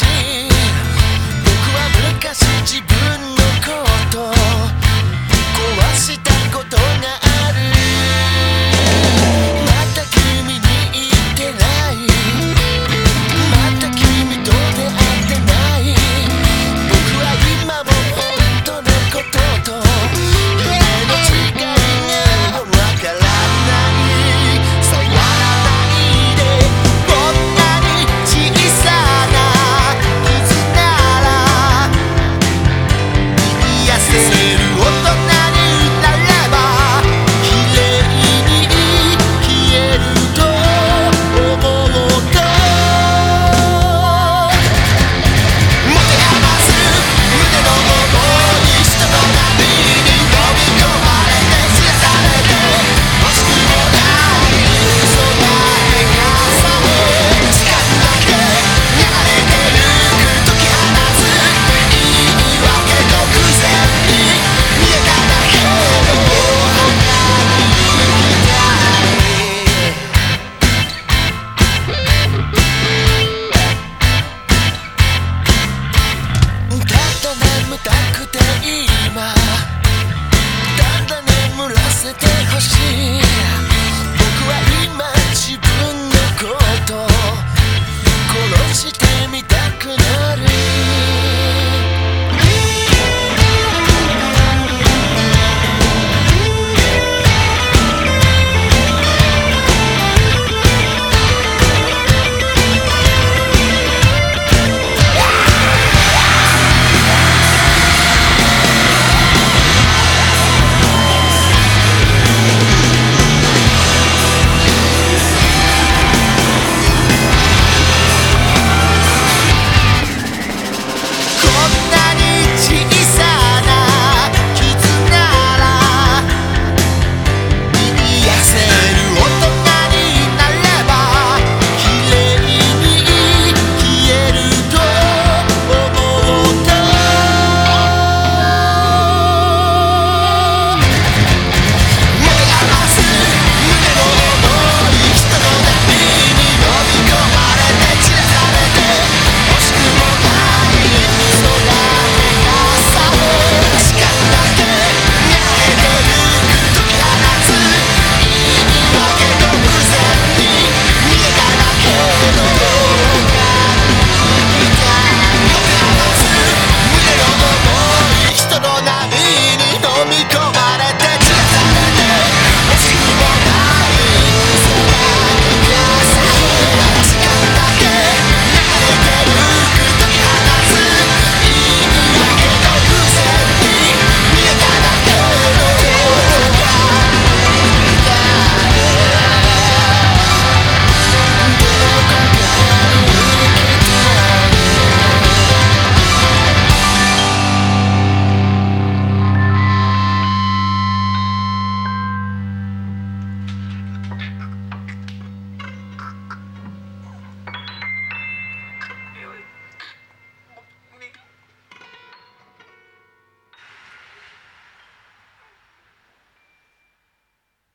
sand. see.